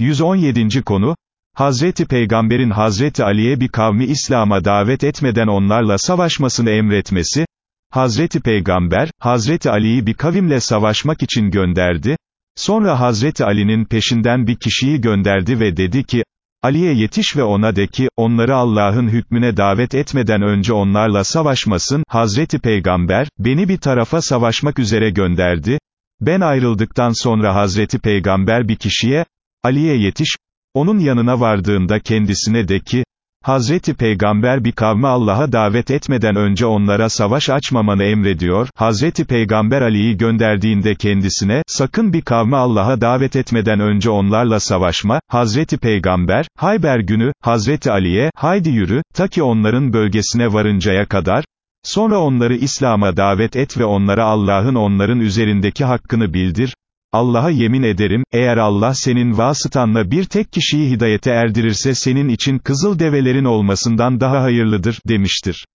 117. konu, Hazreti Peygamber'in Hazreti Ali'ye bir kavmi İslam'a davet etmeden onlarla savaşmasını emretmesi, Hazreti Peygamber, Hazreti Ali'yi bir kavimle savaşmak için gönderdi, sonra Hazreti Ali'nin peşinden bir kişiyi gönderdi ve dedi ki, Ali'ye yetiş ve ona de ki, onları Allah'ın hükmüne davet etmeden önce onlarla savaşmasın, Hazreti Peygamber, beni bir tarafa savaşmak üzere gönderdi, ben ayrıldıktan sonra Hazreti Peygamber bir kişiye, Ali'ye yetiş, onun yanına vardığında kendisine de ki, Hazreti Peygamber bir kavmi Allah'a davet etmeden önce onlara savaş açmamanı emrediyor, Hazreti Peygamber Ali'yi gönderdiğinde kendisine, sakın bir kavmi Allah'a davet etmeden önce onlarla savaşma, Hazreti Peygamber, Hayber günü, Hazreti Ali'ye, haydi yürü, ta ki onların bölgesine varıncaya kadar, sonra onları İslam'a davet et ve onlara Allah'ın onların üzerindeki hakkını bildir, Allah'a yemin ederim, eğer Allah senin vasıtanla bir tek kişiyi hidayete erdirirse senin için kızıl develerin olmasından daha hayırlıdır, demiştir.